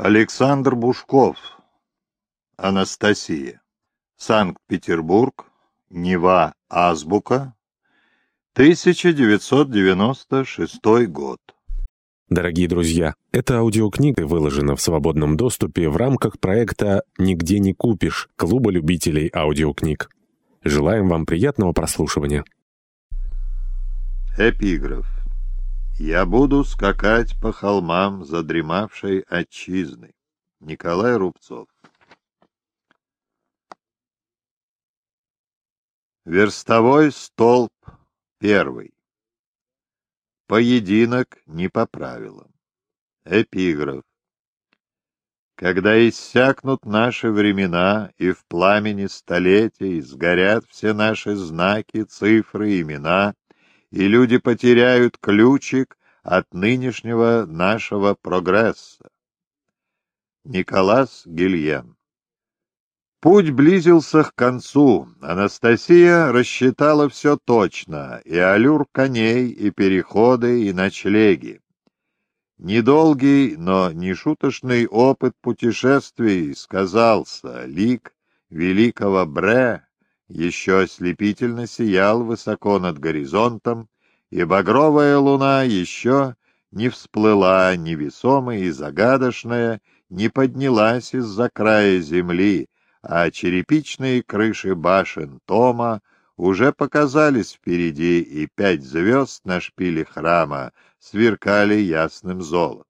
Александр Бушков. Анастасия. Санкт-Петербург. Нева. Азбука. 1996 год. Дорогие друзья, эта аудиокнига выложена в свободном доступе в рамках проекта «Нигде не купишь» Клуба любителей аудиокниг. Желаем вам приятного прослушивания. Эпиграф. Я буду скакать по холмам задремавшей отчизны. Николай Рубцов. Верстовой столб первый. Поединок не по правилам. Эпиграф. Когда иссякнут наши времена, и в пламени столетий сгорят все наши знаки, цифры, имена, и люди потеряют ключик от нынешнего нашего прогресса. Николас Гильен Путь близился к концу. Анастасия рассчитала все точно, и аллюр коней, и переходы, и ночлеги. Недолгий, но не шуточный опыт путешествий сказался, лик великого Бре еще ослепительно сиял высоко над горизонтом, и багровая луна еще не всплыла невесомая и загадочная, не поднялась из-за края земли, а черепичные крыши башен Тома уже показались впереди, и пять звезд на шпиле храма сверкали ясным золотом.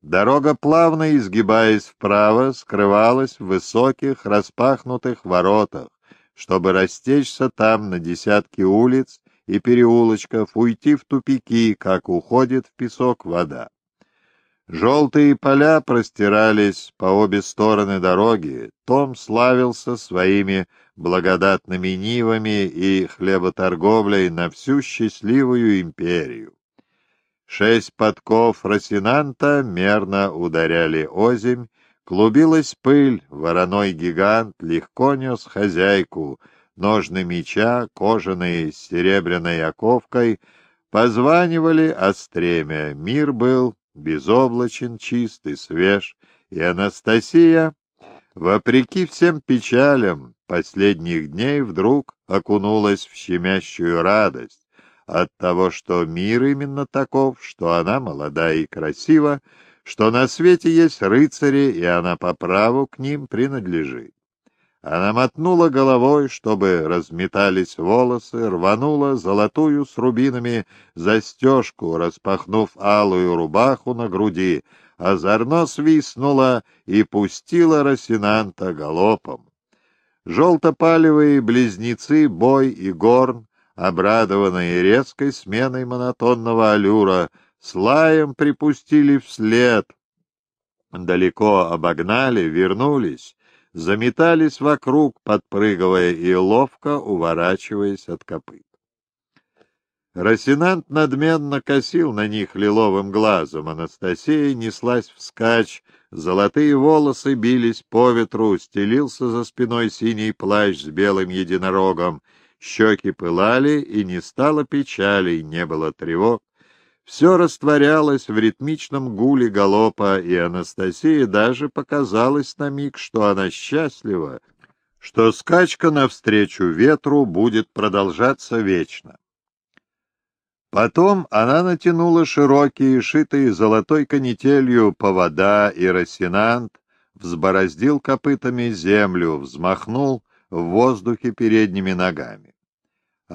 Дорога, плавно изгибаясь вправо, скрывалась в высоких распахнутых воротах, чтобы растечься там на десятки улиц и переулочков, уйти в тупики, как уходит в песок вода. Желтые поля простирались по обе стороны дороги. Том славился своими благодатными нивами и хлеботорговлей на всю счастливую империю. Шесть подков Росинанта мерно ударяли озимь, клубилась пыль, вороной гигант легко нес хозяйку, ножны меча, кожаные с серебряной оковкой, позванивали о мир был безоблачен, чист и свеж, и Анастасия, вопреки всем печалям последних дней, вдруг окунулась в щемящую радость от того, что мир именно таков, что она молода и красива, что на свете есть рыцари, и она по праву к ним принадлежит. Она мотнула головой, чтобы разметались волосы, рванула золотую с рубинами застежку, распахнув алую рубаху на груди, озорно свистнула и пустила Росинанта галопом. Желтопалевые близнецы Бой и Горн, обрадованные резкой сменой монотонного аллюра, с лаем припустили вслед, далеко обогнали, вернулись, заметались вокруг, подпрыгивая и ловко уворачиваясь от копыт. Росинант надменно косил на них лиловым глазом, Анастасия неслась вскачь, золотые волосы бились по ветру, стелился за спиной синий плащ с белым единорогом, щеки пылали, и не стало печали, не было тревог, все растворялось в ритмичном гуле галопа, и Анастасии даже показалось на миг, что она счастлива, что скачка навстречу ветру будет продолжаться вечно. Потом она натянула широкие, шитые золотой канителью повода и росинант, взбороздил копытами землю, взмахнул в воздухе передними ногами.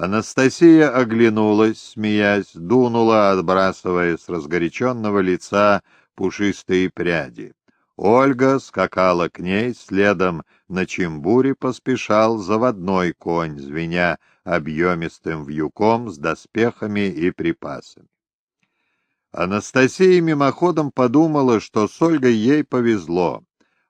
Анастасия оглянулась, смеясь, дунула, отбрасывая с разгоряченного лица пушистые пряди. Ольга скакала к ней, следом на чембуре поспешал заводной конь, звеня объемистым вьюком с доспехами и припасами. Анастасия мимоходом подумала, что с Ольгой ей повезло.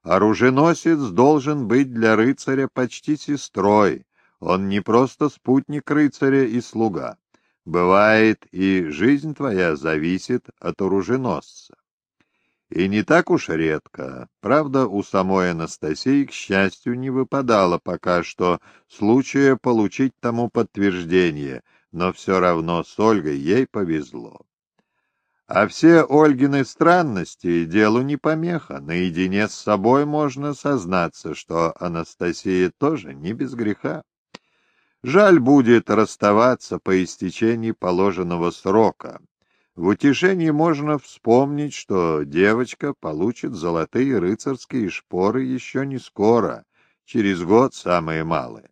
Оруженосец должен быть для рыцаря почти сестрой, он не просто спутник рыцаря и слуга. Бывает, и жизнь твоя зависит от оруженосца. И не так уж редко. Правда, у самой Анастасии, к счастью, не выпадало пока что случая получить тому подтверждение, но все равно с Ольгой ей повезло. А все Ольгины странности делу не помеха. Наедине с собой можно сознаться, что Анастасия тоже не без греха. Жаль будет расставаться по истечении положенного срока. В утешении можно вспомнить, что девочка получит золотые рыцарские шпоры еще не скоро, через год самые малые.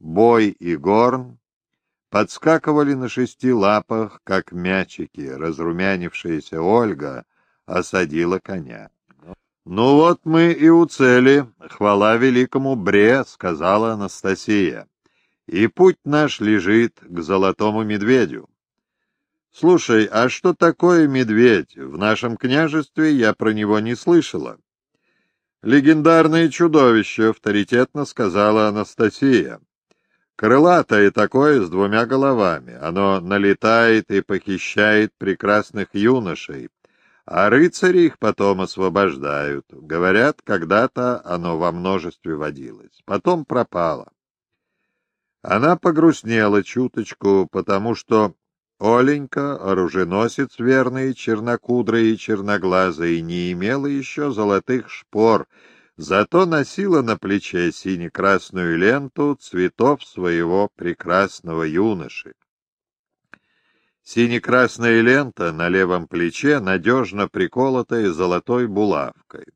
Бой и горн подскакивали на шести лапах, как мячики. Разрумянившаяся Ольга осадила коня. «Ну вот мы и у цели. Хвала великому Бре», — сказала Анастасия. «И путь наш лежит к золотому медведю». «Слушай, а что такое медведь? В нашем княжестве я про него не слышала». «Легендарное чудовище», — авторитетно сказала Анастасия. Крылатое такое с двумя головами. Оно налетает и похищает прекрасных юношей, а рыцари их потом освобождают. Говорят, когда-то оно во множестве водилось, потом пропало. Она погрустнела чуточку, потому что Оленька, оруженосец верный, чернокудрый и черноглазый, не имела еще золотых шпор, зато носила на плече сине-красную ленту цветов своего прекрасного юноши. Сине-красная лента на левом плече надежно приколотая золотой булавкой.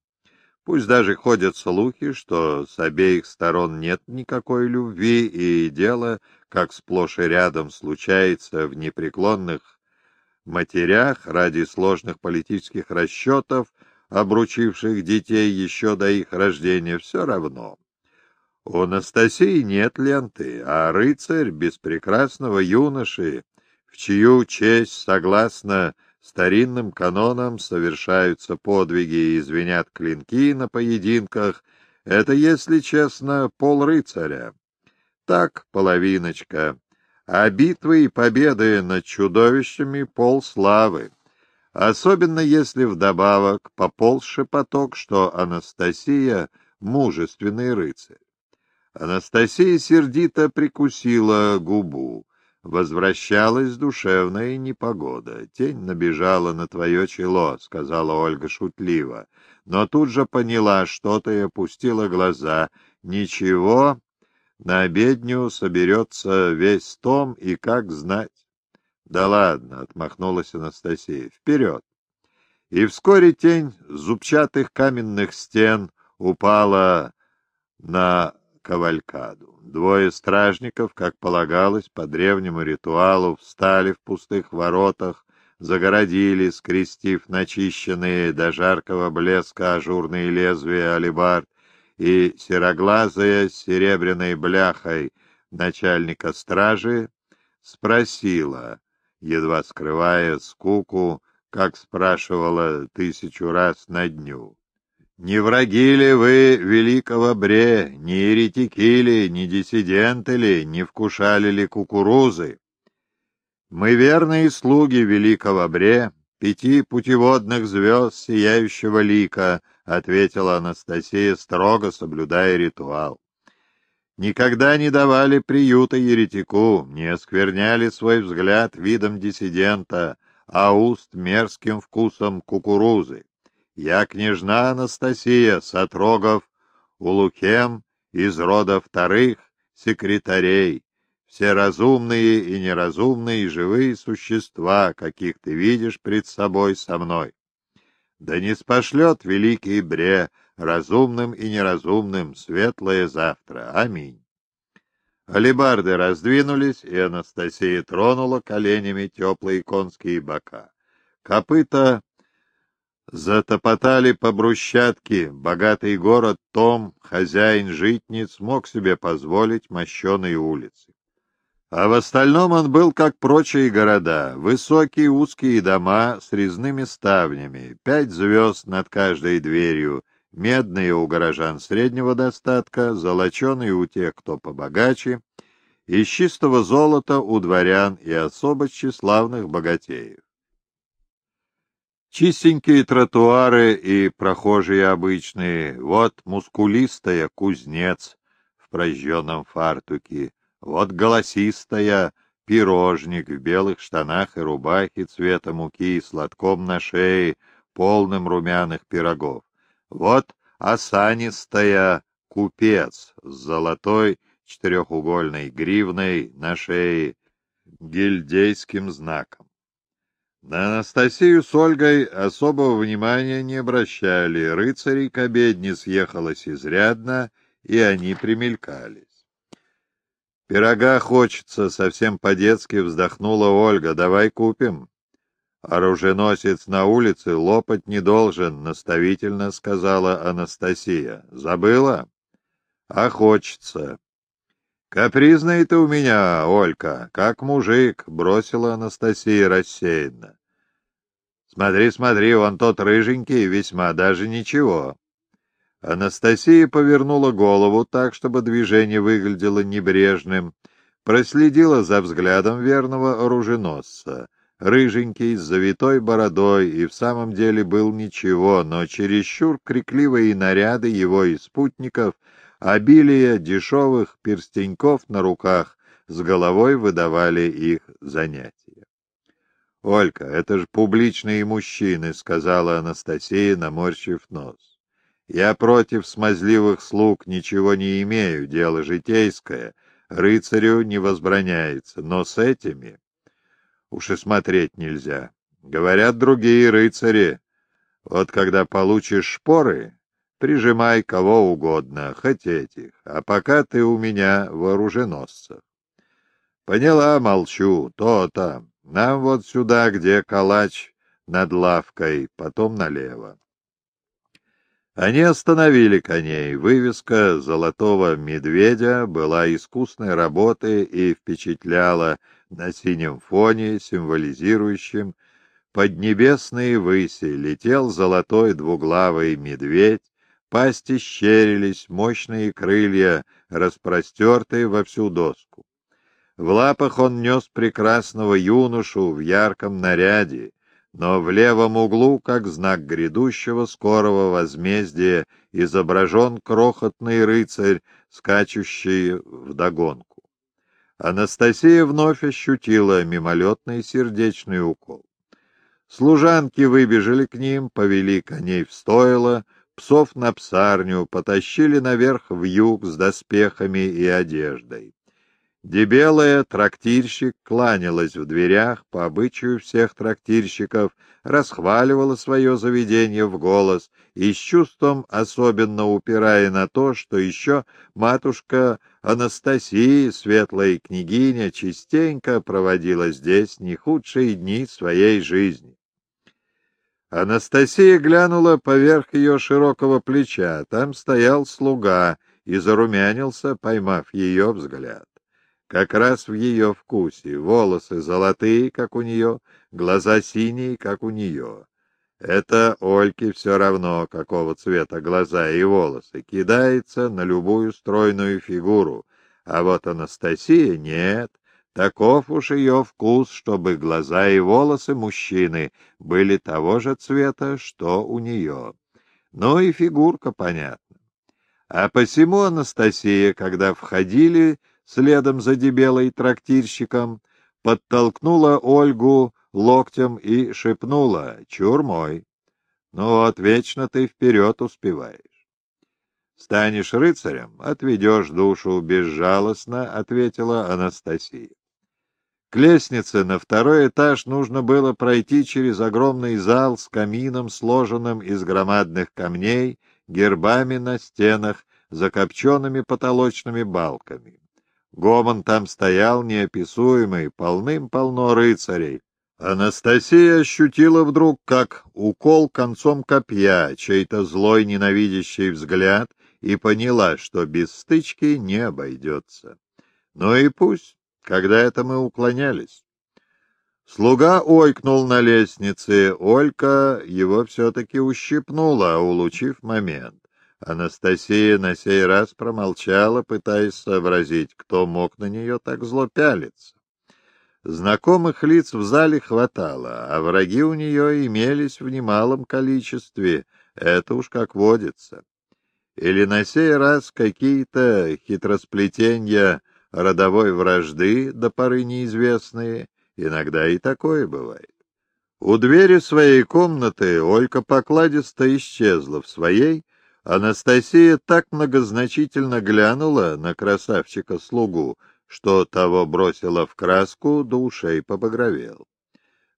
Пусть даже ходят слухи, что с обеих сторон нет никакой любви, и дело, как сплошь и рядом случается в непреклонных матерях ради сложных политических расчетов, обручивших детей еще до их рождения, все равно. У Анастасии нет ленты, а рыцарь без юноши, в чью честь, согласно старинным канонам, совершаются подвиги и звенят клинки на поединках, это, если честно, пол рыцаря. Так, половиночка. А битвы и победы над чудовищами — пол славы особенно если вдобавок пополз шепоток, что Анастасия — мужественный рыцарь. Анастасия сердито прикусила губу. Возвращалась душевная непогода. Тень набежала на твое чело, — сказала Ольга шутливо. Но тут же поняла что-то и опустила глаза. Ничего, на обедню соберется весь том, и как знать. «Да ладно», — отмахнулась Анастасия, — «вперед!» И вскоре тень зубчатых каменных стен упала на кавалькаду. Двое стражников, как полагалось, по древнему ритуалу, встали в пустых воротах, загородили, скрестив начищенные до жаркого блеска ажурные лезвия алибард, и сероглазая с серебряной бляхой начальника стражи спросила — едва скрывая скуку, как спрашивала тысячу раз на дню. «Не враги ли вы великого Бре, не еретики ли, не диссиденты ли, не вкушали ли кукурузы? Мы верные слуги великого Бре, пяти путеводных звезд сияющего лика», — ответила Анастасия, строго соблюдая ритуал никогда не давали приюта еретику, не оскверняли свой взгляд видом диссидента, а уст мерзким вкусом кукурузы. Я княжна Анастасия Сатрогов, Улукем из рода вторых секретарей, все разумные и неразумные живые существа, каких ты видишь пред собой со мной. Да не спошлет великий Бре разумным и неразумным, светлое завтра. Аминь. Алибарды раздвинулись, и Анастасия тронула коленями теплые конские бока. Копыта затопотали по брусчатке. Богатый город Том, хозяин житниц, мог себе позволить мощеные улицы. А в остальном он был как прочие города. Высокие узкие дома с резными ставнями, пять звезд над каждой дверью, медные у горожан среднего достатка, золоченые у тех, кто побогаче, из чистого золота у дворян и особо тщеславных богатеев. Чистенькие тротуары и прохожие обычные, вот мускулистая кузнец в прожженном фартуке, вот голосистая пирожник в белых штанах и рубахе цвета муки с лотком на шее, полным румяных пирогов. Вот осанистая купец с золотой четырехугольной гривной на шее гильдейским знаком. На Анастасию с Ольгой особого внимания не обращали, рыцарей к обедне съехалось изрядно, и они примелькались. «Пирога хочется, совсем по-детски вздохнула Ольга. Давай купим». «Оруженосец на улице лопать не должен», — наставительно сказала Анастасия. «Забыла?» «А хочется». «Капризный ты у меня, Олька, как мужик», — бросила Анастасия рассеянно. «Смотри, смотри, он тот рыженький, весьма даже ничего». Анастасия повернула голову так, чтобы движение выглядело небрежным, проследила за взглядом верного оруженосца — рыженький, с завитой бородой, и в самом деле был ничего, но чересчур крикливые наряды его и спутников, обилие дешевых перстеньков на руках с головой выдавали их занятия. — Олька, это же публичные мужчины, — сказала Анастасия, наморщив нос. — Я против смазливых слуг ничего не имею, дело житейское, рыцарю не возбраняется, но с этими... Уж и смотреть нельзя. Говорят другие рыцари. Вот когда получишь шпоры, прижимай кого угодно, хоть этих, а пока ты у меня вооруженосцев. Поняла, молчу, то-то. Нам вот сюда, где калач над лавкой, потом налево. Они остановили коней. Вывеска золотого медведя была искусной работы и впечатляла на синем фоне, символизирующем поднебесные выси, летел золотой двуглавый медведь, пасти щерились, мощные крылья, распростертые во всю доску. В лапах он нес прекрасного юношу в ярком наряде, но в левом углу, как знак грядущего скорого возмездия, изображен крохотный рыцарь, скачущий вдогонку. Анастасия вновь ощутила мимолетный сердечный укол. Служанки выбежали к ним, повели коней в стойло, псов на псарню, потащили наверх в юг с доспехами и одеждой. Дебелая трактирщик кланялась в дверях, по обычаю всех трактирщиков, расхваливала свое заведение в голос и с чувством, особенно упирая на то, что еще матушка Анастасия, светлая княгиня, частенько проводила здесь не худшие дни своей жизни. Анастасия глянула поверх ее широкого плеча. Там стоял слуга и зарумянился, поймав ее взгляд. Как раз в ее вкусе. Волосы золотые, как у нее, глаза синие, как у нее. Это Ольке все равно, какого цвета глаза и волосы, кидается на любую стройную фигуру, а вот Анастасия нет, таков уж ее вкус, чтобы глаза и волосы мужчины были того же цвета, что у нее. Ну и фигурка, понятно. А посему Анастасия, когда входили следом за дебелой трактирщиком, подтолкнула Ольгу локтем и шепнула «Чур мой! Ну вот, вечно ты вперед успеваешь. Станешь рыцарем, отведешь душу безжалостно, — ответила Анастасия. К лестнице на второй этаж нужно было пройти через огромный зал с камином, сложенным из громадных камней, гербами на стенах, закопченными потолочными балками. Гомон там стоял неописуемый, полным-полно рыцарей, Анастасия ощутила вдруг, как укол концом копья, чей-то злой ненавидящий взгляд, и поняла, что без стычки не обойдется. Ну и пусть, когда это мы уклонялись. Слуга ойкнул на лестнице, Олька его все-таки ущипнула, улучив момент. Анастасия на сей раз промолчала, пытаясь сообразить, кто мог на нее так зло пялиться. Знакомых лиц в зале хватало, а враги у нее имелись в немалом количестве, это уж как водится. Или на сей раз какие-то хитросплетения родовой вражды до поры неизвестные, иногда и такое бывает. У двери своей комнаты Олька покладисто исчезла в своей, Анастасия так многозначительно глянула на красавчика-слугу, что того бросила в краску, до ушей побагровел.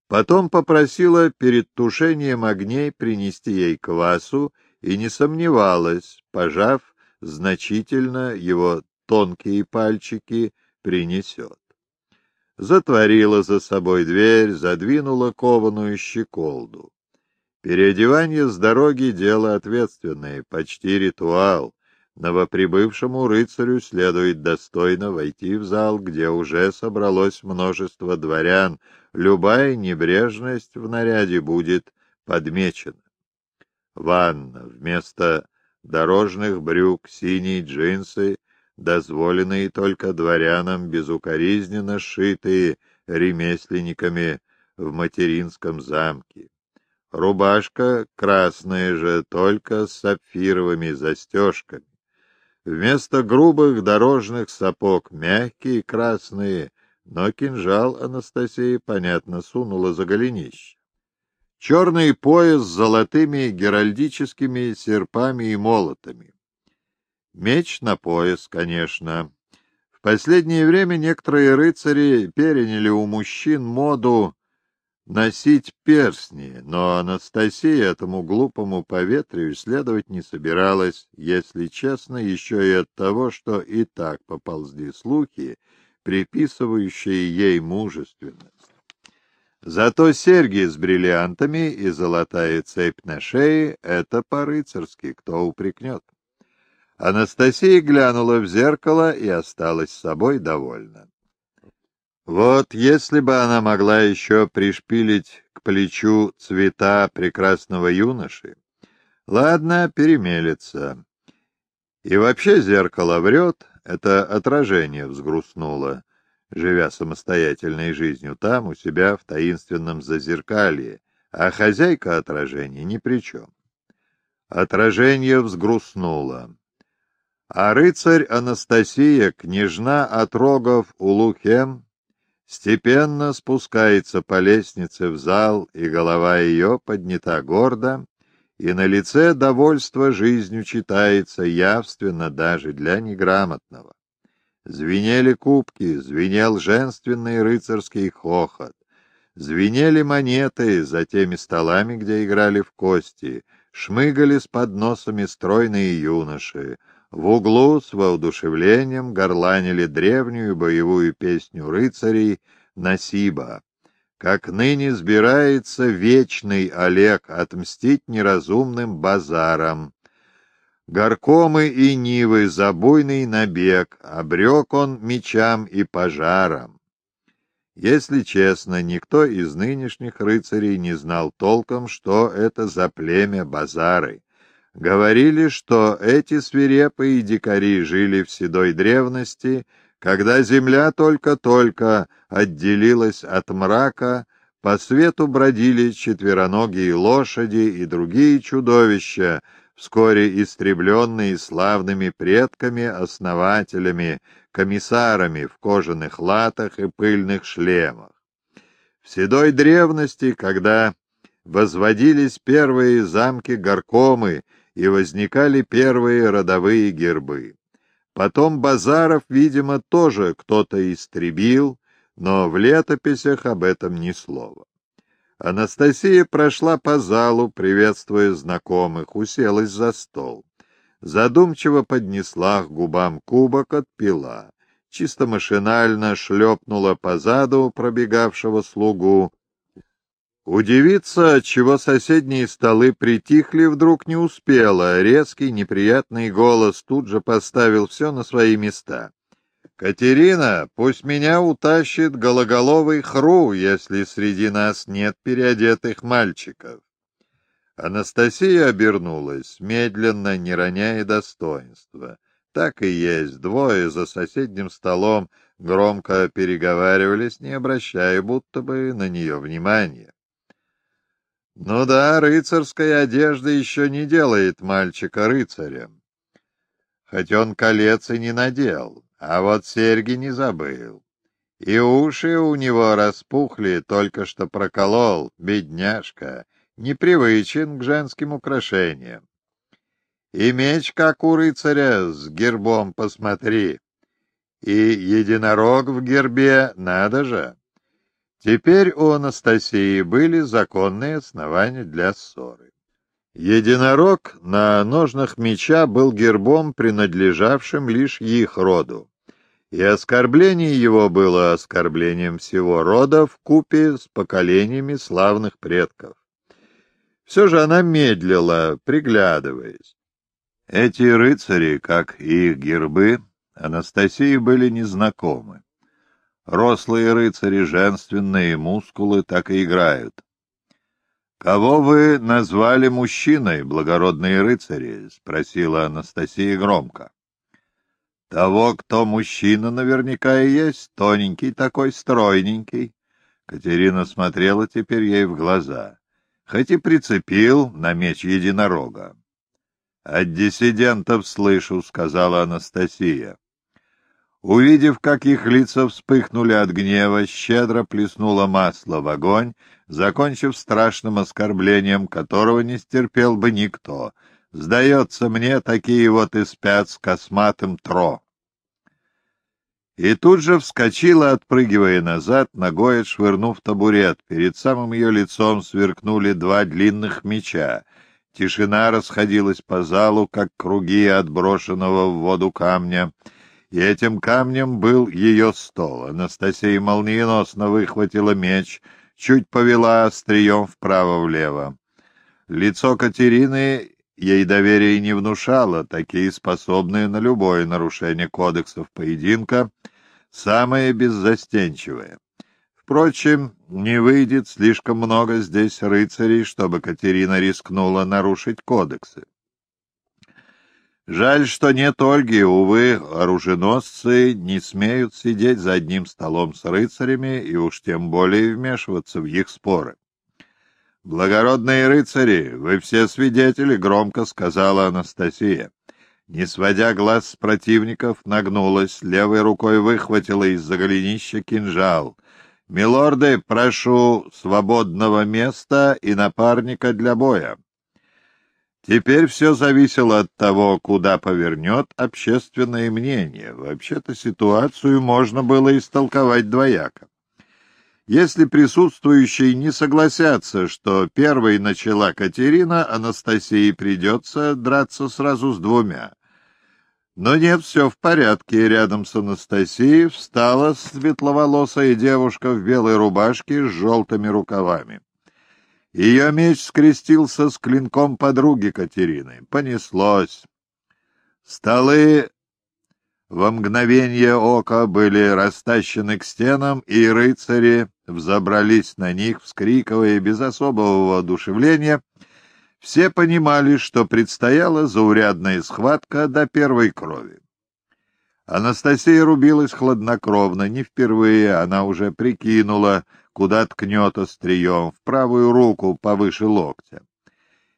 Потом попросила перед тушением огней принести ей квасу и не сомневалась, пожав значительно его тонкие пальчики, принесет затворила за собой дверь, задвинула кованую щеколду. Переодевание с дороги — дело ответственное, почти ритуал. Новоприбывшему рыцарю следует достойно войти в зал, где уже собралось множество дворян. Любая небрежность в наряде будет подмечена. Ванна. Вместо дорожных брюк синие джинсы дозволенные только дворянам, безукоризненно сшитые ремесленниками в материнском замке. Рубашка красная же, только с сапфировыми застежками. Вместо грубых дорожных сапог мягкие красные, но кинжал Анастасия, понятно, сунула за голенище. Черный пояс с золотыми геральдическими серпами и молотами. Меч на пояс, конечно. В последнее время некоторые рыцари переняли у мужчин моду носить перстни, но Анастасия этому глупому поветрию следовать не собиралась, если честно, еще и от того, что и так поползли слухи, приписывающие ей мужественность. Зато серьги с бриллиантами и золотая цепь на шее — это по-рыцарски, кто упрекнет. Анастасия глянула в зеркало и осталась с собой довольна. Вот если бы она могла еще пришпилить к плечу цвета прекрасного юноши. Ладно, перемелется. И вообще зеркало врет, это отражение взгрустнуло, живя самостоятельной жизнью там, у себя в таинственном зазеркалье, а хозяйка отражения ни при чем. Отражение взгрустнуло. А рыцарь Анастасия, княжна от рогов Улухем, степенно спускается по лестнице в зал, и голова ее поднята гордо, и на лице довольство жизнью читается явственно даже для неграмотного. Звенели кубки, звенел женственный рыцарский хохот, звенели монеты за теми столами, где играли в кости, шмыгали с подносами стройные юноши, в углу с воодушевлением горланили древнюю боевую песню рыцарей Насиба. Как ныне сбирается вечный Олег отмстить неразумным базарам. Горкомы и нивы забойный набег, обрек он мечам и пожарам. Если честно, никто из нынешних рыцарей не знал толком, что это за племя базары. Говорили, что эти свирепые дикари жили в седой древности, когда земля только-только отделилась от мрака, по свету бродили четвероногие лошади и другие чудовища, вскоре истребленные славными предками-основателями, комиссарами в кожаных латах и пыльных шлемах. В седой древности, когда возводились первые замки-горкомы и возникали первые родовые гербы. Потом базаров, видимо, тоже кто-то истребил, но в летописях об этом ни слова. Анастасия прошла по залу, приветствуя знакомых, уселась за стол. Задумчиво поднесла к губам кубок, отпила. Чисто машинально шлепнула по заду пробегавшего слугу, Удивиться, чего соседние столы притихли, вдруг не успела. Резкий, неприятный голос тут же поставил все на свои места. «Катерина, пусть меня утащит гологоловый хру, если среди нас нет переодетых мальчиков». Анастасия обернулась, медленно, не роняя достоинства. Так и есть, двое за соседним столом громко переговаривались, не обращая будто бы на нее внимания. Ну да, рыцарская одежда еще не делает мальчика рыцарем. Хоть он колец и не надел, а вот серьги не забыл. И уши у него распухли, только что проколол, бедняжка, непривычен к женским украшениям. И меч, как у рыцаря, с гербом посмотри. И единорог в гербе, надо же. Теперь у Анастасии были законные основания для ссоры. Единорог на ножнах меча был гербом, принадлежавшим лишь их роду и оскорбление его было оскорблением всего рода в купе с поколениями славных предков. Все же она медлила, приглядываясь. Эти рыцари, как и их гербы, Анастасии были незнакомы. Рослые рыцари, женственные мускулы так и играют. «Кого вы назвали мужчиной, благородные рыцари?» — спросила Анастасия громко. Того, кто мужчина, наверняка и есть, тоненький такой, стройненький. Катерина смотрела теперь ей в глаза, хоть и прицепил на меч единорога. — От диссидентов слышу, — сказала Анастасия. Увидев, как их лица вспыхнули от гнева, щедро плеснула масло в огонь, закончив страшным оскорблением, которого не стерпел бы никто. Сдается мне, такие вот и спят с косматым тро и тут же вскочила, отпрыгивая назад, ногой отшвырнув табурет. Перед самым ее лицом сверкнули два длинных меча. Тишина расходилась по залу, как круги отброшенного в воду камня. И этим камнем был ее стол. Анастасия молниеносно выхватила меч, чуть повела острием вправо-влево. Лицо Катерины ей доверия не внушало, такие способные на любое нарушение кодексов поединка, самые беззастенчивые. Впрочем, не выйдет слишком много здесь рыцарей, чтобы Катерина рискнула нарушить кодексы. Жаль, что нет Ольги, увы, оруженосцы не смеют сидеть за одним столом с рыцарями и уж тем более вмешиваться в их споры. «Благородные рыцари, вы все свидетели», — громко сказала Анастасия. Не сводя глаз с противников, нагнулась, левой рукой выхватила из-за голенища кинжал. «Милорды, прошу свободного места и напарника для боя». Теперь все зависело от того, куда повернет общественное мнение. Вообще-то ситуацию можно было истолковать двояко. Если присутствующие не согласятся, что первой начала Катерина, Анастасии придется драться сразу с двумя. Но нет, все в порядке. Рядом с Анастасией встала светловолосая девушка в белой рубашке с желтыми рукавами. Ее меч скрестился с клинком подруги Катерины. Понеслось. Столы во мгновение ока были растащены к стенам, и рыцари взобрались на них, вскрикивая без особого воодушевления. Все понимали, что предстояла заурядная схватка до первой крови. Анастасия рубилась хладнокровно, не впервые она уже прикинула, куда ткнет острием, в правую руку повыше локтя.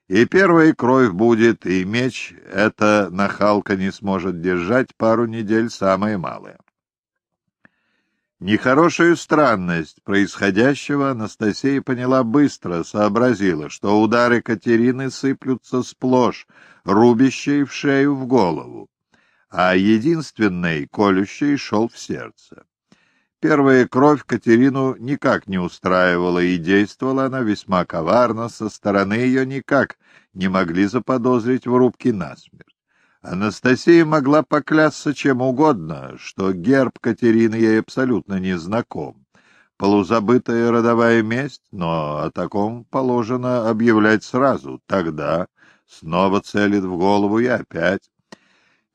И первая кровь будет, и меч эта нахалка не сможет держать пару недель самое малое. Нехорошую странность происходящего Анастасия поняла быстро, сообразила, что удары Катерины сыплются сплошь, рубящие в шею в голову, а единственный, колющий, шел в сердце. Первая кровь Катерину никак не устраивала, и действовала она весьма коварно, со стороны ее никак не могли заподозрить в рубке насмерть. Анастасия могла поклясться чем угодно, что герб Катерины ей абсолютно не знаком. Полузабытая родовая месть, но о таком положено объявлять сразу. Тогда снова целит в голову и опять.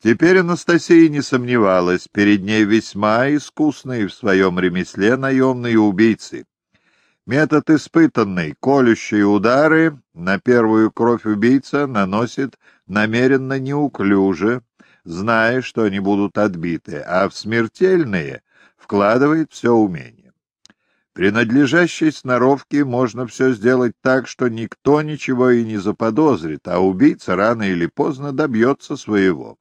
Теперь Анастасия не сомневалась, перед ней весьма искусные в своем ремесле наемные убийцы. Метод испытанный, колющие удары на первую кровь убийца наносит намеренно неуклюже, зная, что они будут отбиты, а в смертельные вкладывает все умение. При надлежащей сноровке можно все сделать так, что никто ничего и не заподозрит, а убийца рано или поздно добьется своего.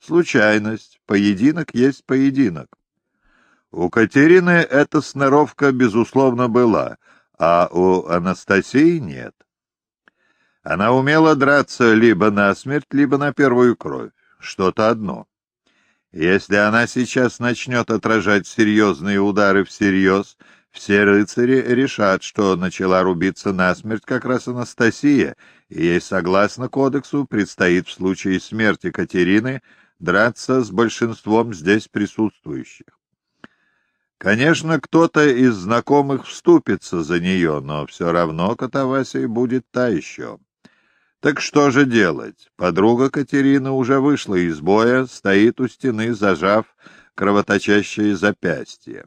Случайность. Поединок есть поединок. У Катерины эта сноровка, безусловно, была, а у Анастасии нет. Она умела драться либо на смерть, либо на первую кровь. Что-то одно. Если она сейчас начнет отражать серьезные удары всерьез, все рыцари решат, что начала рубиться насмерть как раз Анастасия, и ей, согласно кодексу, предстоит в случае смерти Катерины драться с большинством здесь присутствующих. Конечно, кто-то из знакомых вступится за нее, но все равно Катавасия будет та еще. Так что же делать? Подруга Катерины уже вышла из боя, стоит у стены, зажав кровоточащее запястье.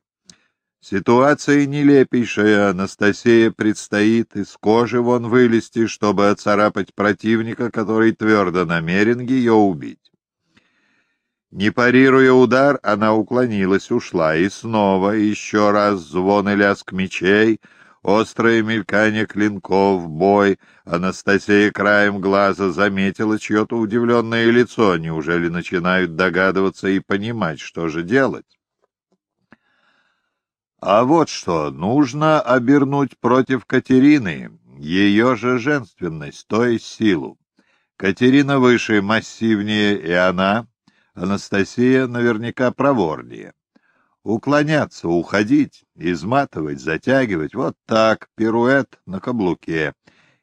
Ситуация нелепейшая, Анастасия предстоит из кожи вон вылезти, чтобы оцарапать противника, который твердо намерен ее убить. Не парируя удар, она уклонилась, ушла, и снова, еще раз звон и лязг мечей, острое мелькание клинков, бой. Анастасия краем глаза заметила чье-то удивленное лицо. Неужели начинают догадываться и понимать, что же делать? А вот что, нужно обернуть против Катерины ее же женственность, то есть силу. Катерина выше, массивнее, и она Анастасия наверняка проворнее. Уклоняться, уходить, изматывать, затягивать, вот так, пируэт на каблуке.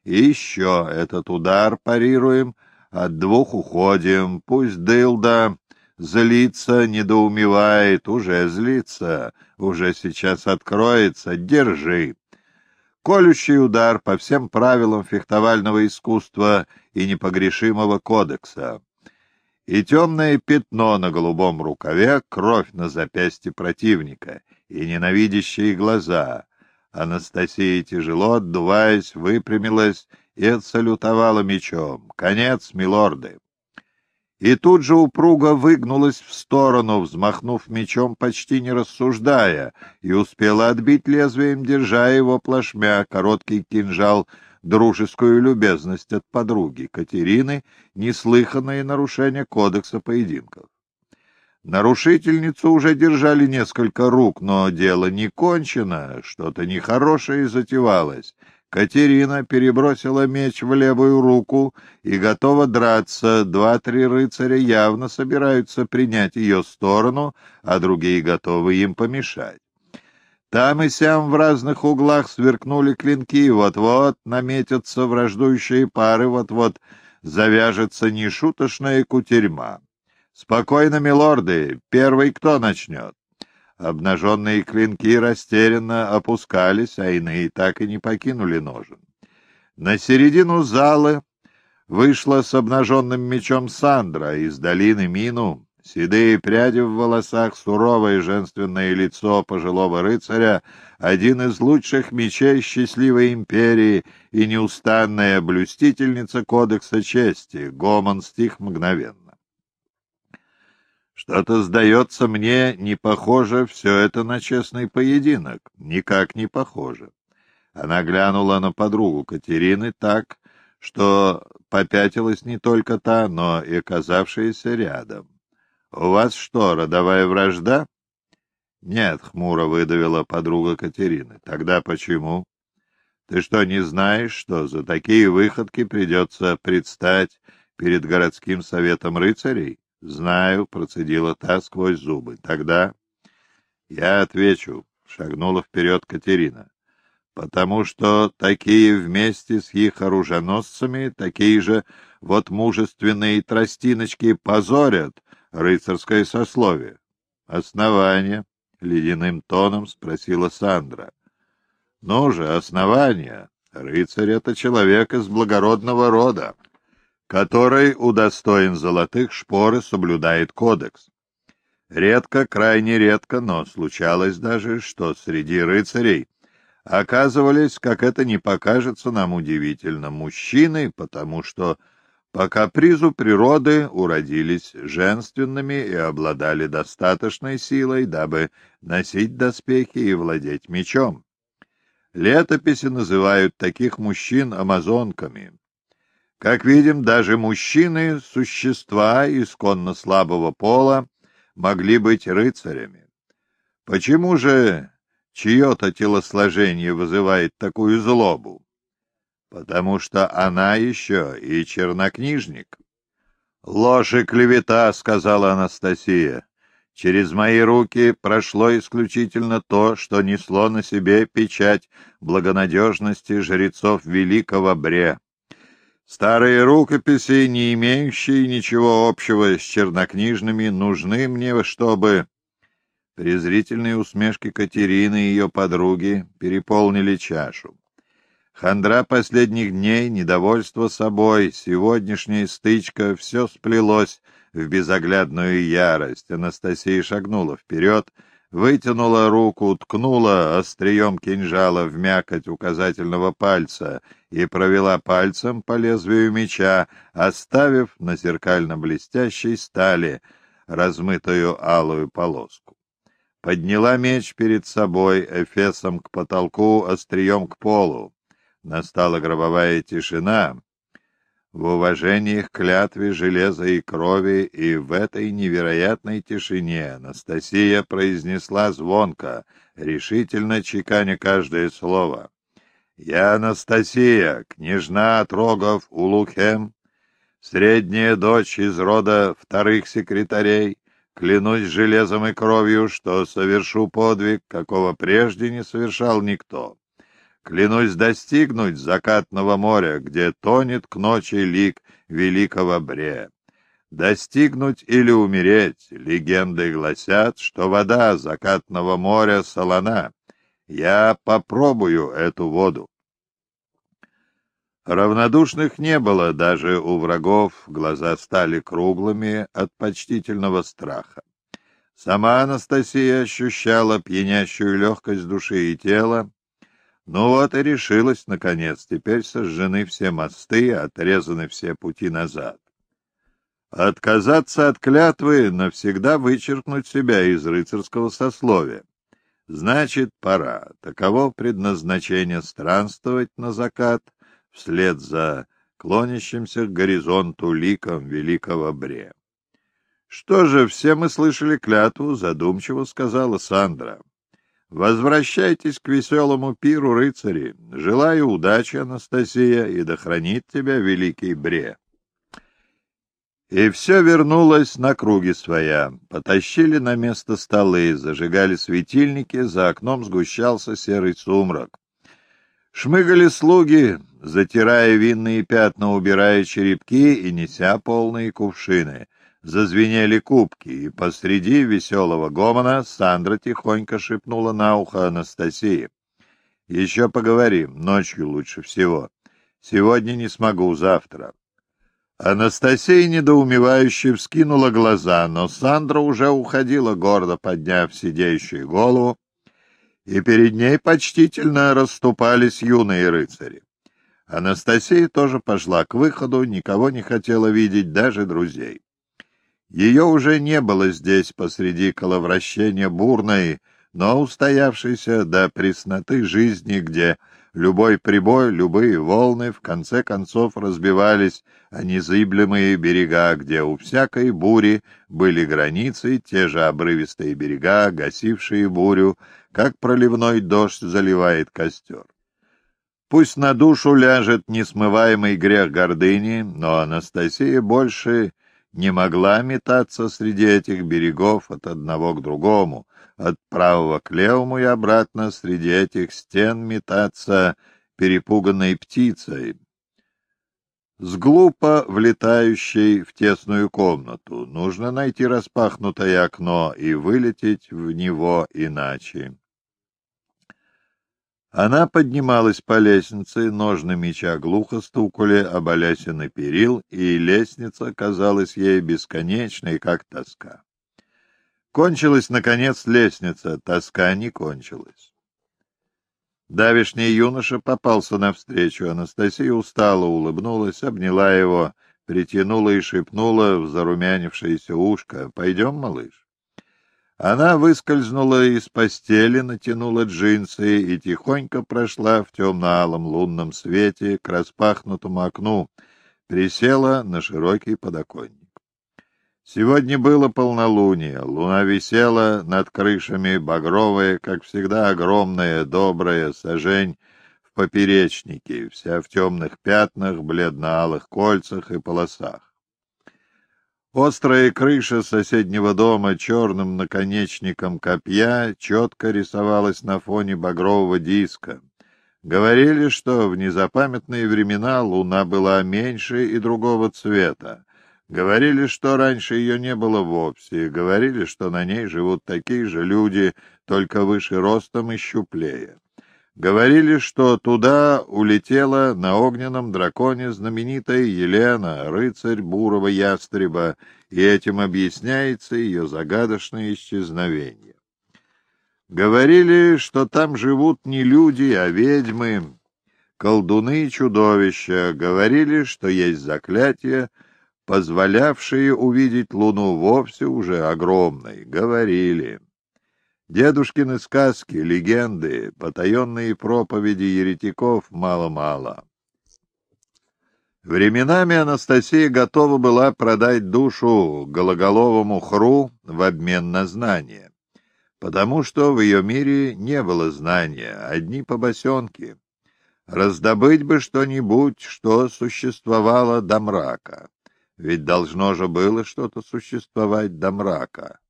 И еще этот удар парируем, от двух уходим, пусть дылда злится, недоумевает, уже злится, уже сейчас откроется, держи. Колющий удар по всем правилам фехтовального искусства и непогрешимого кодекса и темное пятно на голубом рукаве, кровь на запястье противника и ненавидящие глаза. Анастасия, тяжело отдуваясь, выпрямилась и отсалютовала мечом. «Конец, милорды!» И тут же упруго выгнулась в сторону, взмахнув мечом, почти не рассуждая, и успела отбить лезвием, держа его плашмя, короткий кинжал — дружескую любезность от подруги Катерины, неслыханное нарушение кодекса поединков. Нарушительницу уже держали несколько рук, но дело не кончено, что-то нехорошее затевалось. Катерина перебросила меч в левую руку и готова драться. Два-три рыцаря явно собираются принять ее сторону, а другие готовы им помешать. Там и сям в разных углах сверкнули клинки, вот-вот наметятся враждующие пары, вот-вот завяжется нешуточная кутерьма. Спокойно, милорды, первый кто начнет? Обнаженные клинки растерянно опускались, а иные так и не покинули ножен. На середину зала вышла с обнаженным мечом Сандра из долины Мину, Седые пряди в волосах, суровое женственное лицо пожилого рыцаря, один из лучших мечей счастливой империи и неустанная блюстительница кодекса чести, гомон стих мгновенно. Что-то, сдается мне, не похоже все это на честный поединок. Никак не похоже. Она глянула на подругу Катерины так, что попятилась не только та, но и оказавшаяся рядом. «У вас что, родовая вражда?» «Нет», — хмуро выдавила подруга Катерины. «Тогда почему?» «Ты что, не знаешь, что за такие выходки придется предстать перед городским советом рыцарей?» «Знаю», — процедила та сквозь зубы. «Тогда...» «Я отвечу», — шагнула вперед Катерина. «Потому что такие вместе с их оруженосцами, такие же вот мужественные тростиночки позорят рыцарское сословие. Основание, ледяным тоном спросила Сандра. Ну же, основание. Рыцарь — это человек из благородного рода, который удостоен золотых шпор и соблюдает кодекс. Редко, крайне редко, но случалось даже, что среди рыцарей оказывались, как это не покажется нам удивительно, мужчины, потому что по капризу природы уродились женственными и обладали достаточной силой, дабы носить доспехи и владеть мечом. Летописи называют таких мужчин амазонками. Как видим, даже мужчины, существа исконно слабого пола, могли быть рыцарями. Почему же чье-то телосложение вызывает такую злобу? Потому что она еще и чернокнижник. «Ложь и клевета», — сказала Анастасия. «Через мои руки прошло исключительно то, что несло на себе печать благонадежности жрецов Великого Бре. Старые рукописи, не имеющие ничего общего с чернокнижными, нужны мне, чтобы...» Презрительные усмешки Катерины и ее подруги переполнили чашу. Хандра последних дней, недовольство собой, сегодняшняя стычка — все сплелось в безоглядную ярость. Анастасия шагнула вперед, вытянула руку, ткнула острием кинжала в мякоть указательного пальца и провела пальцем по лезвию меча, оставив на зеркально-блестящей стали размытую алую полоску. Подняла меч перед собой, эфесом к потолку, острием к полу. Настала гробовая тишина. В уважении к клятве железа и крови, и в этой невероятной тишине Анастасия произнесла звонко, решительно чеканя каждое слово. «Я Анастасия, княжна от рогов Улухем, средняя дочь из рода вторых секретарей, клянусь железом и кровью, что совершу подвиг, какого прежде не совершал никто. Клянусь достигнуть закатного моря, где тонет к ночи лик великого Бре. Достигнуть или умереть, легенды гласят, что вода закатного моря солона. Я попробую эту воду. Равнодушных не было даже у врагов, глаза стали круглыми от почтительного страха. Сама Анастасия ощущала пьянящую легкость души и тела, ну вот и решилась, наконец. Теперь сожжены все мосты, отрезаны все пути назад. Отказаться от клятвы, навсегда вычеркнуть себя из рыцарского сословия. Значит, пора. Таково предназначение странствовать на закат вслед за клонящимся к горизонту ликом великого Бре. «Что же, все мы слышали клятву», — задумчиво сказала Сандра. Возвращайтесь к веселому пиру, рыцари. Желаю удачи, Анастасия, и да хранит тебя великий Бре. И все вернулось на круги своя. Потащили на место столы, зажигали светильники, за окном сгущался серый сумрак. Шмыгали слуги, затирая винные пятна, убирая черепки и неся полные кувшины зазвенели кубки, и посреди веселого гомона Сандра тихонько шепнула на ухо Анастасии. «Еще поговорим, ночью лучше всего. Сегодня не смогу, завтра». Анастасия недоумевающе вскинула глаза, но Сандра уже уходила, гордо подняв сидящую голову, и перед ней почтительно расступались юные рыцари. Анастасия тоже пошла к выходу, никого не хотела видеть, даже друзей. Ее уже не было здесь посреди коловращения бурной, но устоявшейся до пресноты жизни, где любой прибой, любые волны в конце концов разбивались о незыблемые берега, где у всякой бури были границы, те же обрывистые берега, гасившие бурю, как проливной дождь заливает костер. Пусть на душу ляжет несмываемый грех гордыни, но Анастасия больше не могла метаться среди этих берегов от одного к другому, от правого к левому и обратно среди этих стен метаться перепуганной птицей, с глупо влетающей в тесную комнату. Нужно найти распахнутое окно и вылететь в него иначе. Она поднималась по лестнице, ножны меча глухо стукали об Алясины перил, и лестница казалась ей бесконечной, как тоска. Кончилась, наконец, лестница, тоска не кончилась. Давишний юноша попался навстречу, Анастасия устало улыбнулась, обняла его, притянула и шепнула в зарумянившееся ушко «Пойдем, малыш». Она выскользнула из постели, натянула джинсы и тихонько прошла в темно-алом лунном свете к распахнутому окну, присела на широкий подоконник. Сегодня было полнолуние, луна висела над крышами, багровая, как всегда, огромная, добрая, сажень в поперечнике, вся в темных пятнах, бледно-алых кольцах и полосах. Острая крыша соседнего дома черным наконечником копья четко рисовалась на фоне багрового диска. Говорили, что в незапамятные времена луна была меньше и другого цвета. Говорили, что раньше ее не было вовсе, говорили, что на ней живут такие же люди, только выше ростом и щуплее. Говорили, что туда улетела на огненном драконе знаменитая Елена, рыцарь бурого ястреба, и этим объясняется ее загадочное исчезновение. Говорили, что там живут не люди, а ведьмы, колдуны и чудовища. Говорили, что есть заклятие, позволявшие увидеть луну вовсе уже огромной, говорили. Дедушкины сказки, легенды, потаенные проповеди еретиков мало-мало. Временами Анастасия готова была продать душу гологоловому хру в обмен на знания, потому что в ее мире не было знания, одни побосенки. Раздобыть бы что-нибудь, что существовало до мрака. Ведь должно же было что-то существовать до мрака.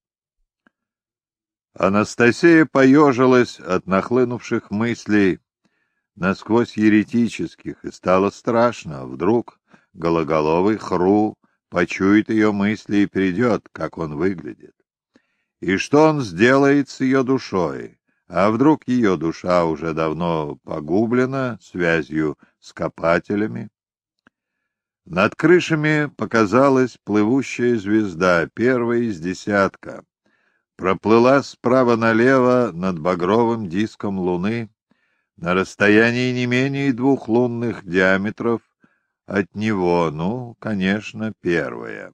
Анастасия поежилась от нахлынувших мыслей, насквозь еретических, и стало страшно. Вдруг гологоловый хру почует ее мысли и придет, как он выглядит. И что он сделает с ее душой? А вдруг ее душа уже давно погублена связью с копателями? Над крышами показалась плывущая звезда, первая из десятка. Проплыла справа налево над багровым диском луны на расстоянии не менее двух лунных диаметров от него, ну, конечно, первая.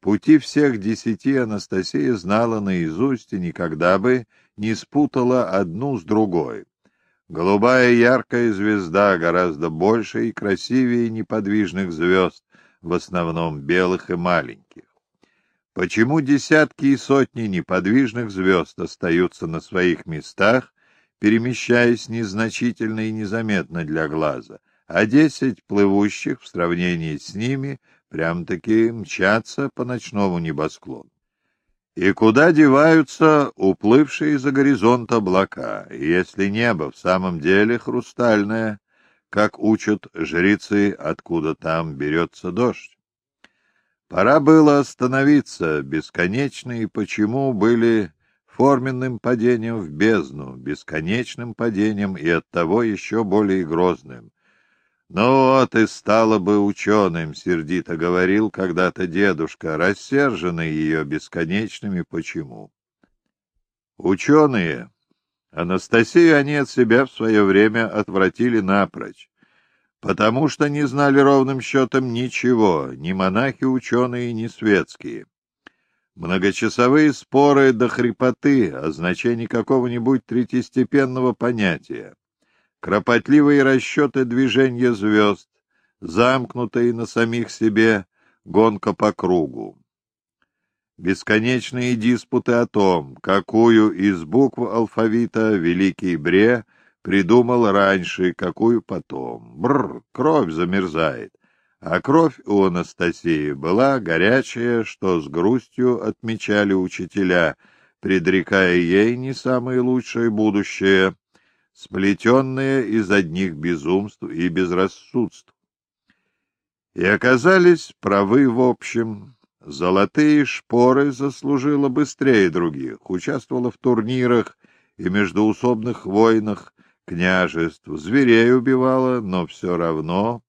Пути всех десяти Анастасия знала наизусть и никогда бы не спутала одну с другой. Голубая яркая звезда гораздо больше и красивее неподвижных звезд, в основном белых и маленьких. Почему десятки и сотни неподвижных звезд остаются на своих местах, перемещаясь незначительно и незаметно для глаза, а десять плывущих в сравнении с ними прям-таки мчатся по ночному небосклону? И куда деваются уплывшие за горизонт облака, если небо в самом деле хрустальное, как учат жрецы, откуда там берется дождь? Пора было остановиться, бесконечные почему были форменным падением в бездну, бесконечным падением и оттого еще более грозным, «Ну вот и стало бы ученым», — сердито говорил когда-то дедушка, рассерженный ее бесконечными «почему». Ученые. Анастасию они от себя в свое время отвратили напрочь, потому что не знали ровным счетом ничего, ни монахи-ученые, ни светские. Многочасовые споры до хрипоты о значении какого-нибудь третьестепенного понятия кропотливые расчеты движения звезд, замкнутые на самих себе, гонка по кругу. Бесконечные диспуты о том, какую из букв алфавита Великий Бре придумал раньше, какую потом. Бррр, кровь замерзает. А кровь у Анастасии была горячая, что с грустью отмечали учителя, предрекая ей не самое лучшее будущее, сплетенные из одних безумств и безрассудств. И оказались правы в общем. Золотые шпоры заслужила быстрее других, участвовала в турнирах и междуусобных войнах княжеств, зверей убивала, но все равно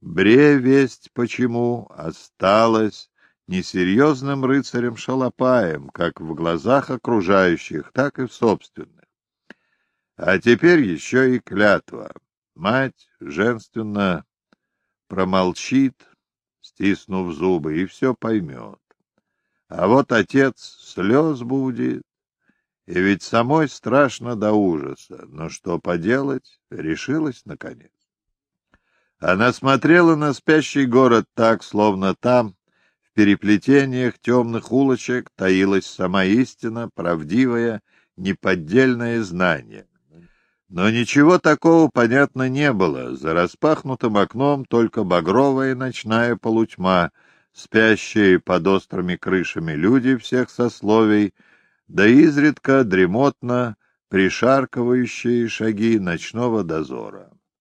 Бре весть почему осталась несерьезным рыцарем-шалопаем, как в глазах окружающих, так и в собственных. А теперь еще и клятва. Мать женственно промолчит, стиснув зубы, и все поймет. А вот отец слез будет, и ведь самой страшно до ужаса, но что поделать, решилась наконец. Она смотрела на спящий город так, словно там, в переплетениях темных улочек, таилась сама истина, правдивое, неподдельное знание. Но ничего такого, понятно, не было. За распахнутым окном только багровая ночная полутьма, спящие под острыми крышами люди всех сословий, да изредка дремотно пришаркивающие шаги ночного дозора.